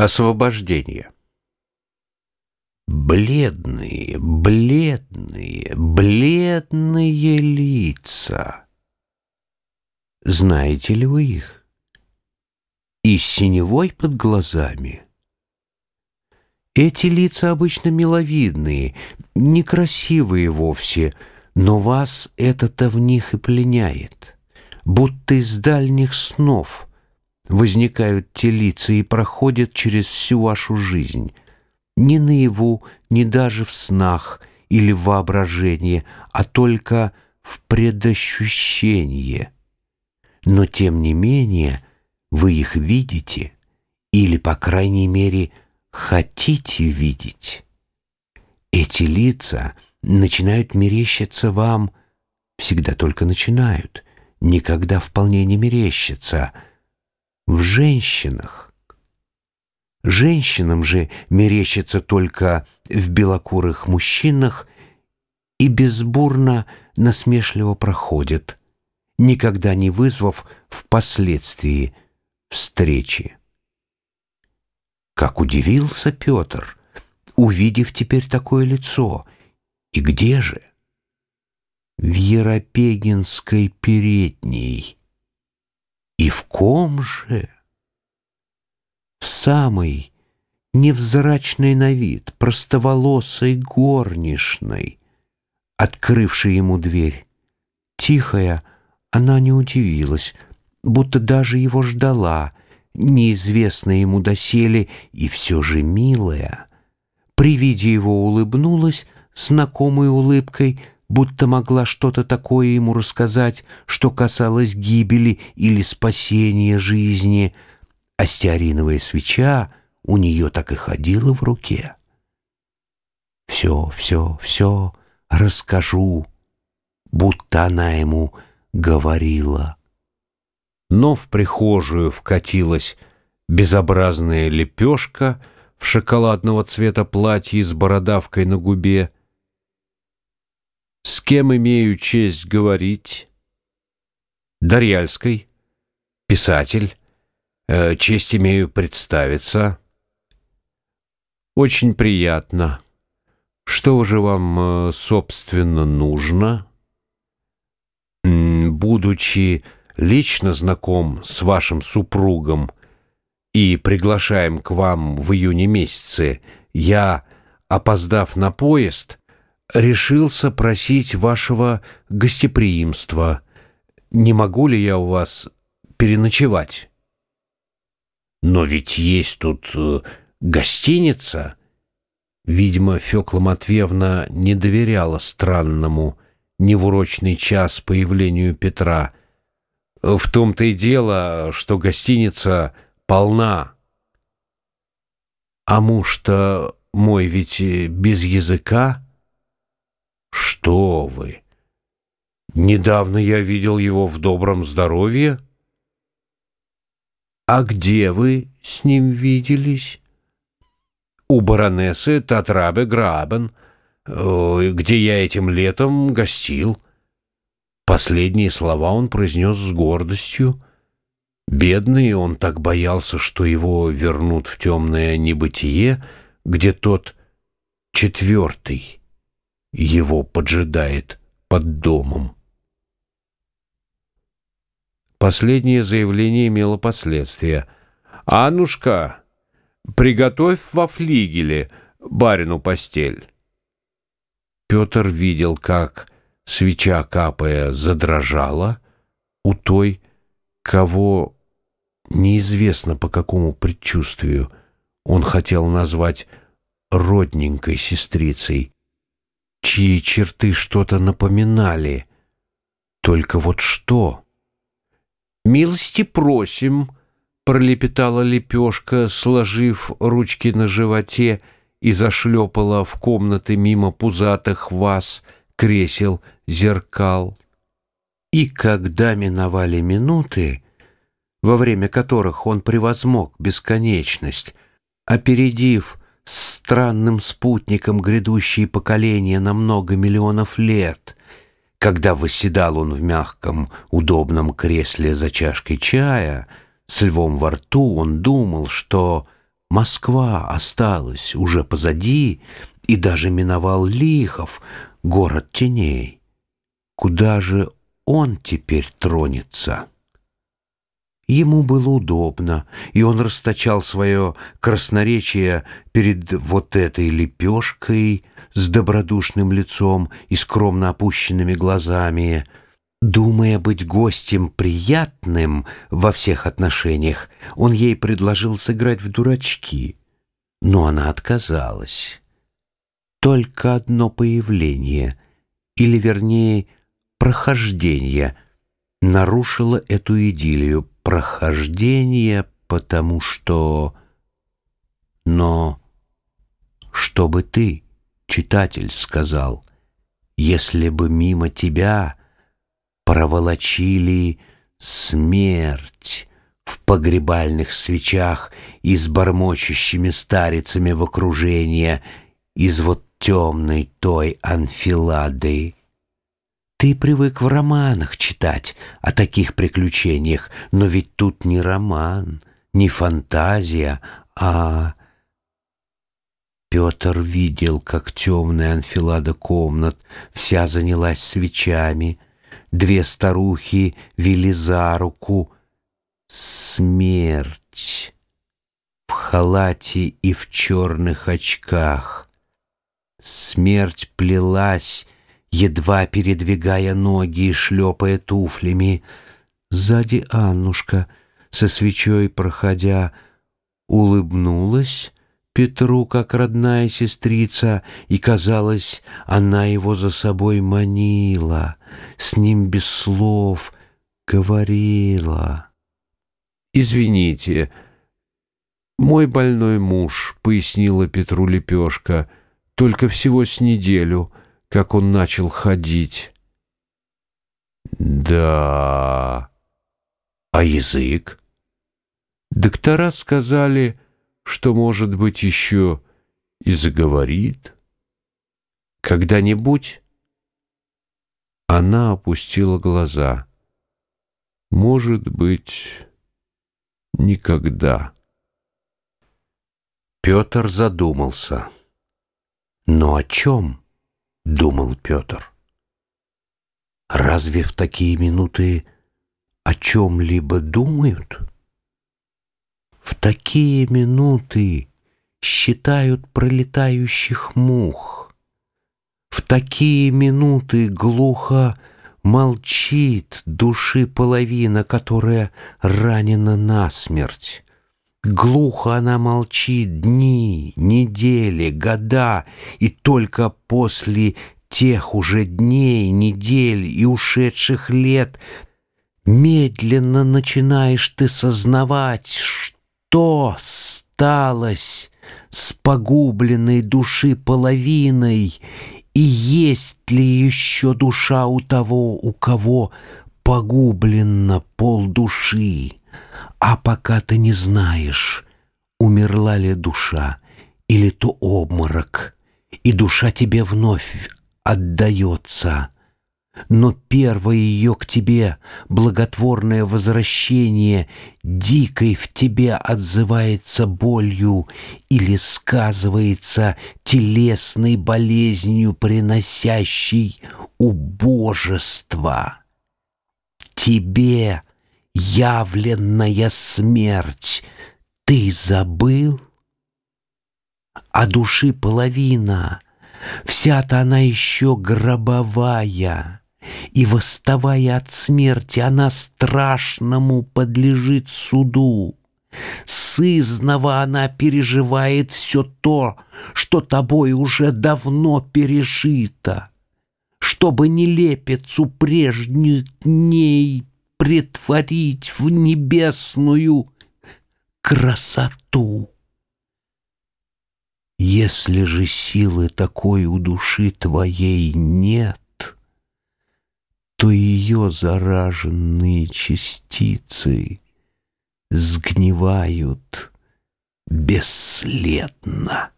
Освобождение. Бледные, бледные, бледные лица. Знаете ли вы их? И синевой под глазами. Эти лица обычно миловидные, некрасивые вовсе, но вас это-то в них и пленяет, будто из дальних снов — возникают те лица и проходят через всю вашу жизнь. Не наяву, не даже в снах или в воображении, а только в предощущении. Но, тем не менее, вы их видите или, по крайней мере, хотите видеть. Эти лица начинают мерещиться вам, всегда только начинают, никогда вполне не мерещатся — в женщинах. Женщинам же мерещится только в белокурых мужчинах и безбурно насмешливо проходит, никогда не вызвав впоследствии встречи. Как удивился Петр, увидев теперь такое лицо. И где же? В Еропегинской передней. И в ком же? В самой невзрачной на вид, простоволосой горничной, открывшей ему дверь. Тихая, она не удивилась, будто даже его ждала, неизвестная ему доселе и все же милая. При виде его улыбнулась знакомой улыбкой, будто могла что-то такое ему рассказать, что касалось гибели или спасения жизни, а стеариновая свеча у нее так и ходила в руке. «Все, все, все расскажу», будто она ему говорила. Но в прихожую вкатилась безобразная лепешка в шоколадного цвета платье с бородавкой на губе, с кем имею честь говорить? Дарьяльской. Писатель. Э, честь имею представиться. Очень приятно. Что же вам, э, собственно, нужно? Будучи лично знаком с вашим супругом и приглашаем к вам в июне месяце, я, опоздав на поезд, решился просить вашего гостеприимства. Не могу ли я у вас переночевать? Но ведь есть тут э, гостиница. Видимо, Фёкла Матвеевна не доверяла странному, невурочный час появлению Петра. В том-то и дело, что гостиница полна. А муж-то мой ведь без языка, что вы? Недавно я видел его в добром здоровье. А где вы с ним виделись? У баронессы Татрабе Грабен, где я этим летом гостил. Последние слова он произнес с гордостью. Бедный, он так боялся, что его вернут в темное небытие, где тот четвертый его поджидает под домом. Последнее заявление имело последствия. «Аннушка, приготовь во флигеле барину постель». Петр видел, как свеча, капая, задрожала у той, кого неизвестно по какому предчувствию он хотел назвать родненькой сестрицей, чьи черты что-то напоминали. Только вот что? «Милости просим», — пролепетала лепешка, сложив ручки на животе и зашлепала в комнаты мимо пузатых ваз, кресел, зеркал. И когда миновали минуты, во время которых он превозмог бесконечность, опередив странным спутником грядущие поколения на много миллионов лет. Когда восседал он в мягком, удобном кресле за чашкой чая, с львом во рту он думал, что Москва осталась уже позади, и даже миновал Лихов, город теней. Куда же он теперь тронется? Ему было удобно, и он расточал свое красноречие перед вот этой лепешкой с добродушным лицом и скромно опущенными глазами. Думая быть гостем приятным во всех отношениях, он ей предложил сыграть в дурачки, но она отказалась. Только одно появление, или, вернее, прохождение, нарушило эту идиллию, прохождение, потому что... Но что бы ты, читатель, сказал, если бы мимо тебя проволочили смерть в погребальных свечах и с бормочущими старицами в окружение из вот темной той анфилады? Ты привык в романах читать о таких приключениях, но ведь тут не роман, не фантазия, а... Петр видел, как темная анфилада комнат вся занялась свечами. Две старухи вели за руку смерть в халате и в черных очках. Смерть плелась едва передвигая ноги и шлепая туфлями. Сзади Аннушка, со свечой проходя, улыбнулась Петру, как родная сестрица, и, казалось, она его за собой манила, с ним без слов говорила. «Извините, мой больной муж», — пояснила Петру Лепешка, — «только всего с неделю» как он начал ходить. Да. А язык? Доктора сказали, что, может быть, еще и заговорит. Когда-нибудь она опустила глаза. Может быть, никогда. Петр задумался. Но о чем? — думал Петр. «Разве в такие минуты о чем-либо думают? В такие минуты считают пролетающих мух. В такие минуты глухо молчит души половина, которая ранена насмерть. Глухо она молчит дни, недели, года, и только после тех уже дней, недель и ушедших лет медленно начинаешь ты сознавать, что сталось с погубленной души половиной, и есть ли еще душа у того, у кого погублена полдуши. А пока ты не знаешь, умерла ли душа или то обморок, и душа тебе вновь отдается. Но первое ее к тебе благотворное возвращение дикой в тебе отзывается болью или сказывается телесной болезнью, приносящей убожество. Тебе явленная смерть, ты забыл? А души половина, вся-то она еще гробовая, и, восставая от смерти, она страшному подлежит суду. Сызнова она переживает все то, что тобой уже давно пережито, чтобы не лепецу прежних дней претворить в небесную красоту. Если же силы такой у души твоей нет, то ее зараженные частицы сгнивают бесследно.